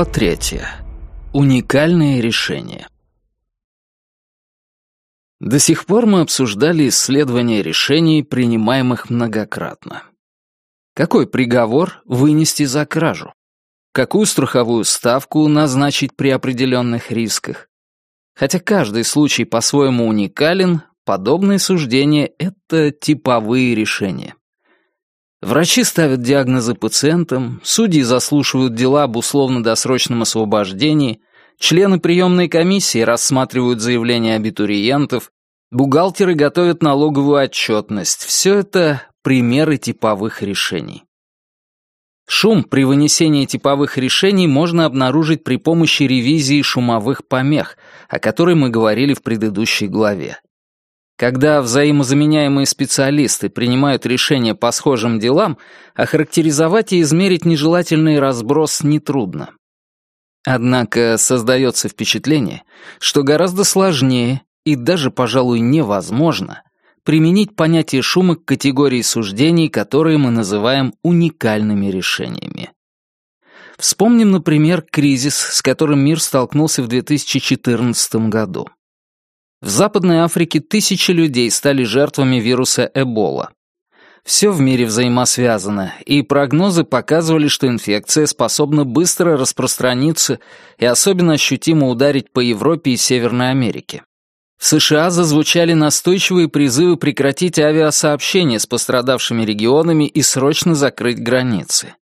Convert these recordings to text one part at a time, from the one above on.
Глава третья. Уникальные решения. До сих пор мы обсуждали исследования решений, принимаемых многократно. Какой приговор вынести за кражу? Какую страховую ставку назначить при определенных рисках? Хотя каждый случай по-своему уникален, подобные суждения — это типовые решения. Врачи ставят диагнозы пациентам, судьи заслушивают дела об условно-досрочном освобождении, члены приемной комиссии рассматривают заявления абитуриентов, бухгалтеры готовят налоговую отчетность. Все это примеры типовых решений. Шум при вынесении типовых решений можно обнаружить при помощи ревизии шумовых помех, о которой мы говорили в предыдущей главе. Когда взаимозаменяемые специалисты принимают решения по схожим делам, охарактеризовать и измерить нежелательный разброс нетрудно. Однако создается впечатление, что гораздо сложнее и даже, пожалуй, невозможно применить понятие шума к категории суждений, которые мы называем уникальными решениями. Вспомним, например, кризис, с которым мир столкнулся в 2014 году. В Западной Африке тысячи людей стали жертвами вируса Эбола. Все в мире взаимосвязано, и прогнозы показывали, что инфекция способна быстро распространиться и особенно ощутимо ударить по Европе и Северной Америке. В США зазвучали настойчивые призывы прекратить авиасообщение с пострадавшими регионами и срочно закрыть границы.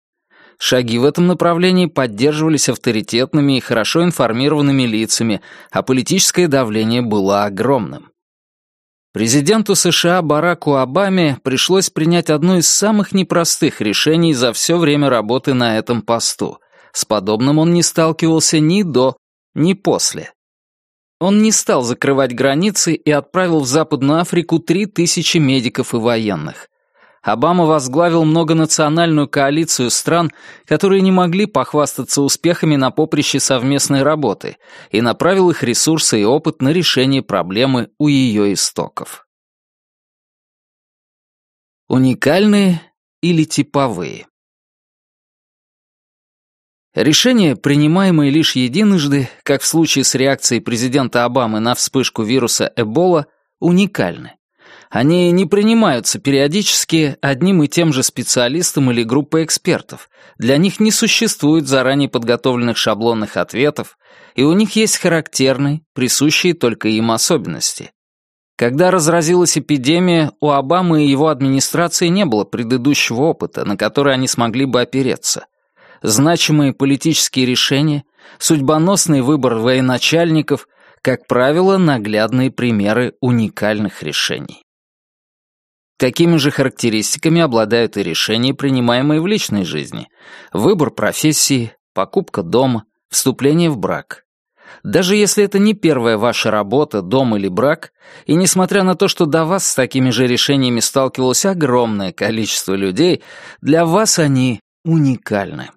Шаги в этом направлении поддерживались авторитетными и хорошо информированными лицами, а политическое давление было огромным. Президенту США Бараку Обаме пришлось принять одно из самых непростых решений за все время работы на этом посту. С подобным он не сталкивался ни до, ни после. Он не стал закрывать границы и отправил в Западную Африку три тысячи медиков и военных. Обама возглавил многонациональную коалицию стран, которые не могли похвастаться успехами на поприще совместной работы, и направил их ресурсы и опыт на решение проблемы у ее истоков. Уникальные или типовые? Решения, принимаемые лишь единожды, как в случае с реакцией президента Обамы на вспышку вируса Эбола, уникальны. Они не принимаются периодически одним и тем же специалистом или группой экспертов. Для них не существует заранее подготовленных шаблонных ответов, и у них есть характерные, присущие только им особенности. Когда разразилась эпидемия, у Обамы и его администрации не было предыдущего опыта, на который они смогли бы опереться. Значимые политические решения, судьбоносный выбор военачальников, как правило, наглядные примеры уникальных решений. Такими же характеристиками обладают и решения, принимаемые в личной жизни. Выбор профессии, покупка дома, вступление в брак. Даже если это не первая ваша работа, дом или брак, и несмотря на то, что до вас с такими же решениями сталкивалось огромное количество людей, для вас они уникальны.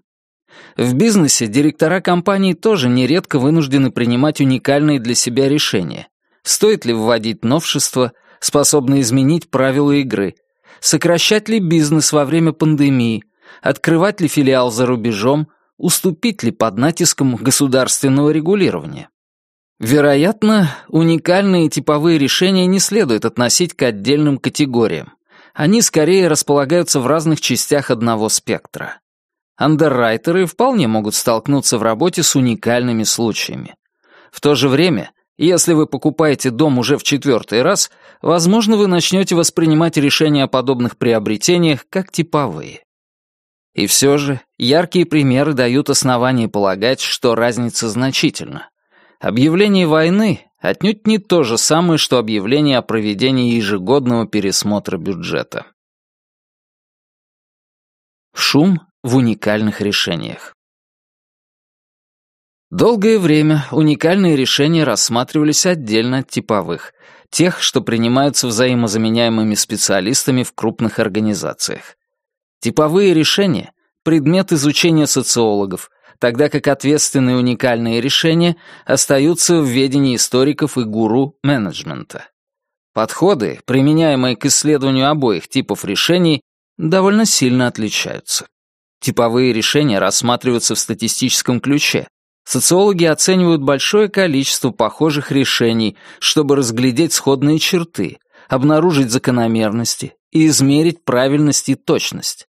В бизнесе директора компаний тоже нередко вынуждены принимать уникальные для себя решения. Стоит ли вводить новшества, способны изменить правила игры, сокращать ли бизнес во время пандемии, открывать ли филиал за рубежом, уступить ли под натиском государственного регулирования. Вероятно, уникальные типовые решения не следует относить к отдельным категориям. Они скорее располагаются в разных частях одного спектра. Андеррайтеры вполне могут столкнуться в работе с уникальными случаями. В то же время если вы покупаете дом уже в четвертый раз, возможно, вы начнете воспринимать решения о подобных приобретениях как типовые. И все же яркие примеры дают основание полагать, что разница значительна. Объявление войны отнюдь не то же самое, что объявление о проведении ежегодного пересмотра бюджета. Шум в уникальных решениях. Долгое время уникальные решения рассматривались отдельно от типовых, тех, что принимаются взаимозаменяемыми специалистами в крупных организациях. Типовые решения — предмет изучения социологов, тогда как ответственные уникальные решения остаются в ведении историков и гуру менеджмента. Подходы, применяемые к исследованию обоих типов решений, довольно сильно отличаются. Типовые решения рассматриваются в статистическом ключе. Социологи оценивают большое количество похожих решений, чтобы разглядеть сходные черты, обнаружить закономерности и измерить правильность и точность.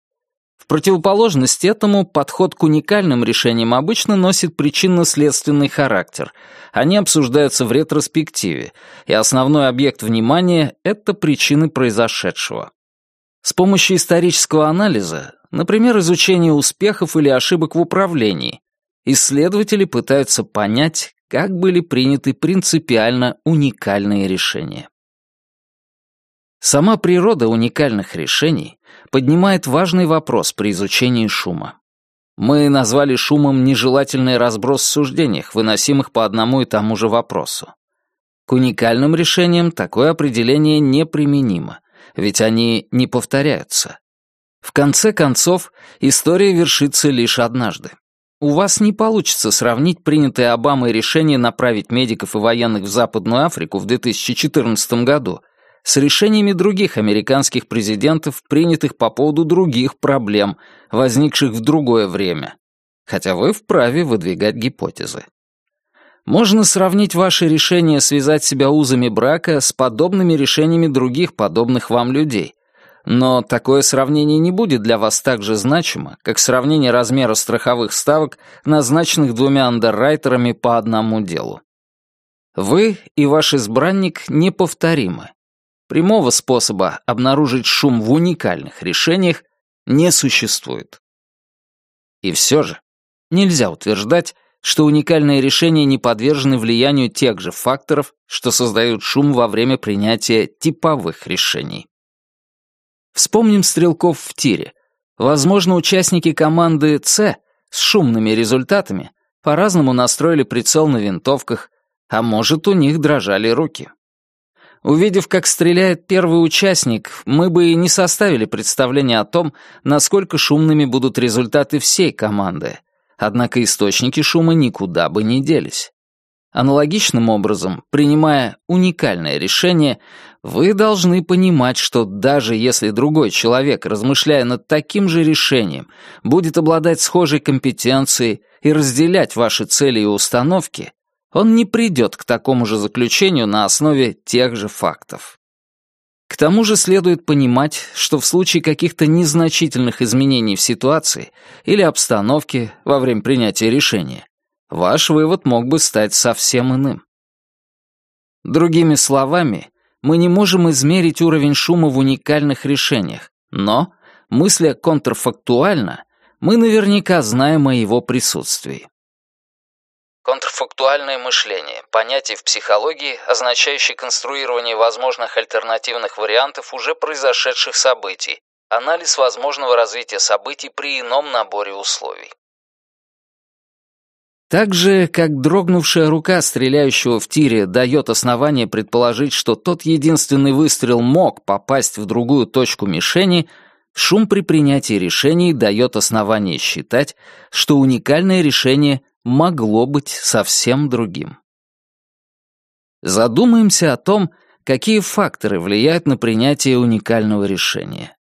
В противоположность этому, подход к уникальным решениям обычно носит причинно-следственный характер. Они обсуждаются в ретроспективе, и основной объект внимания — это причины произошедшего. С помощью исторического анализа, например, изучения успехов или ошибок в управлении, исследователи пытаются понять, как были приняты принципиально уникальные решения. Сама природа уникальных решений поднимает важный вопрос при изучении шума. Мы назвали шумом нежелательный разброс в суждениях, выносимых по одному и тому же вопросу. К уникальным решениям такое определение неприменимо, ведь они не повторяются. В конце концов, история вершится лишь однажды. У вас не получится сравнить принятое Обамой решение направить медиков и военных в Западную Африку в 2014 году с решениями других американских президентов, принятых по поводу других проблем, возникших в другое время. Хотя вы вправе выдвигать гипотезы. Можно сравнить ваше решение связать себя узами брака с подобными решениями других подобных вам людей. Но такое сравнение не будет для вас так же значимо, как сравнение размера страховых ставок, назначенных двумя андеррайтерами по одному делу. Вы и ваш избранник неповторимы. Прямого способа обнаружить шум в уникальных решениях не существует. И все же нельзя утверждать, что уникальные решения не подвержены влиянию тех же факторов, что создают шум во время принятия типовых решений. Вспомним стрелков в тире. Возможно, участники команды «С» с шумными результатами по-разному настроили прицел на винтовках, а может, у них дрожали руки. Увидев, как стреляет первый участник, мы бы и не составили представления о том, насколько шумными будут результаты всей команды. Однако источники шума никуда бы не делись. Аналогичным образом, принимая уникальное решение, вы должны понимать, что даже если другой человек, размышляя над таким же решением, будет обладать схожей компетенцией и разделять ваши цели и установки, он не придет к такому же заключению на основе тех же фактов. К тому же следует понимать, что в случае каких-то незначительных изменений в ситуации или обстановке во время принятия решения, ваш вывод мог бы стать совсем иным. Другими словами, мы не можем измерить уровень шума в уникальных решениях, но, мысля контрфактуально, мы наверняка знаем о его присутствии. Контрфактуальное мышление – понятие в психологии, означающее конструирование возможных альтернативных вариантов уже произошедших событий, анализ возможного развития событий при ином наборе условий. Так же, как дрогнувшая рука стреляющего в тире дает основание предположить, что тот единственный выстрел мог попасть в другую точку мишени, шум при принятии решений дает основание считать, что уникальное решение могло быть совсем другим. Задумаемся о том, какие факторы влияют на принятие уникального решения.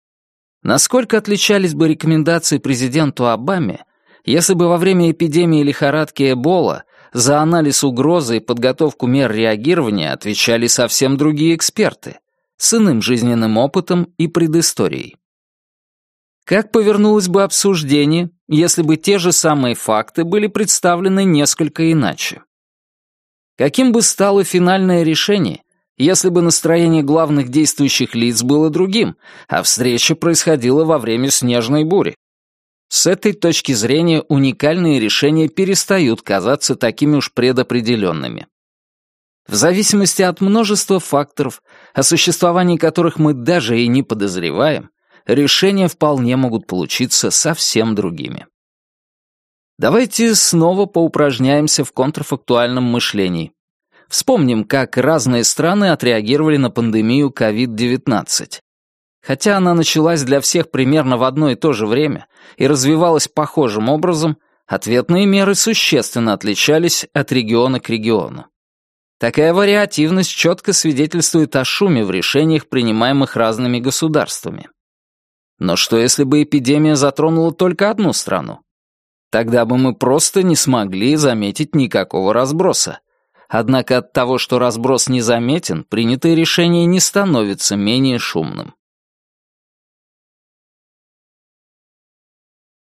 Насколько отличались бы рекомендации президенту Обаме, если бы во время эпидемии лихорадки Эбола за анализ угрозы и подготовку мер реагирования отвечали совсем другие эксперты с иным жизненным опытом и предысторией? Как повернулось бы обсуждение, если бы те же самые факты были представлены несколько иначе? Каким бы стало финальное решение, если бы настроение главных действующих лиц было другим, а встреча происходила во время снежной бури? С этой точки зрения уникальные решения перестают казаться такими уж предопределенными. В зависимости от множества факторов, о существовании которых мы даже и не подозреваем, решения вполне могут получиться совсем другими. Давайте снова поупражняемся в контрфактуальном мышлении. Вспомним, как разные страны отреагировали на пандемию COVID-19. Хотя она началась для всех примерно в одно и то же время и развивалась похожим образом, ответные меры существенно отличались от региона к региону. Такая вариативность четко свидетельствует о шуме в решениях, принимаемых разными государствами. Но что если бы эпидемия затронула только одну страну? Тогда бы мы просто не смогли заметить никакого разброса. Однако от того, что разброс не заметен, принятое решение не становится менее шумным.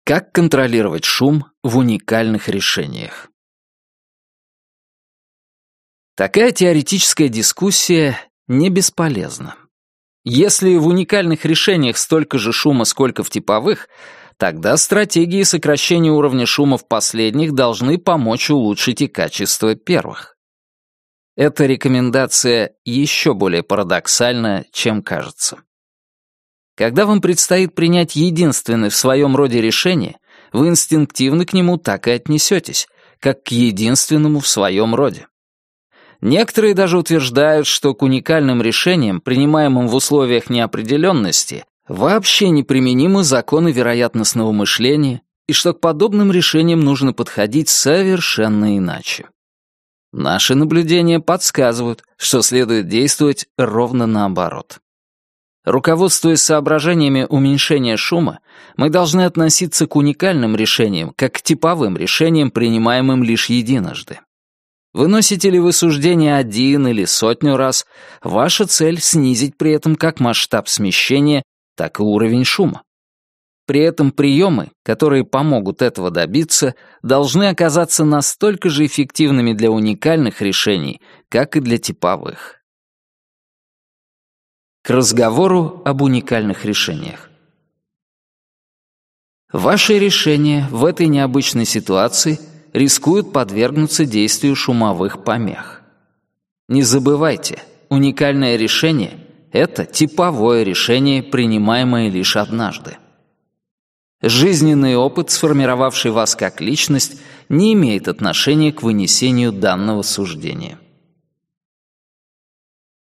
Как контролировать шум в уникальных решениях? Такая теоретическая дискуссия не бесполезна. Если в уникальных решениях столько же шума, сколько в типовых, тогда стратегии сокращения уровня шума в последних должны помочь улучшить и качество первых. Эта рекомендация еще более парадоксальна, чем кажется. Когда вам предстоит принять единственное в своем роде решение, вы инстинктивно к нему так и отнесетесь, как к единственному в своем роде. Некоторые даже утверждают, что к уникальным решениям, принимаемым в условиях неопределенности, вообще неприменимы законы вероятностного мышления и что к подобным решениям нужно подходить совершенно иначе. Наши наблюдения подсказывают, что следует действовать ровно наоборот. Руководствуясь соображениями уменьшения шума, мы должны относиться к уникальным решениям как к типовым решениям, принимаемым лишь единожды. Выносите ли вы суждение один или сотню раз, ваша цель — снизить при этом как масштаб смещения, так и уровень шума. При этом приемы, которые помогут этого добиться, должны оказаться настолько же эффективными для уникальных решений, как и для типовых. К разговору об уникальных решениях. Ваши решения в этой необычной ситуации — рискуют подвергнуться действию шумовых помех. Не забывайте, уникальное решение — это типовое решение, принимаемое лишь однажды. Жизненный опыт, сформировавший вас как личность, не имеет отношения к вынесению данного суждения.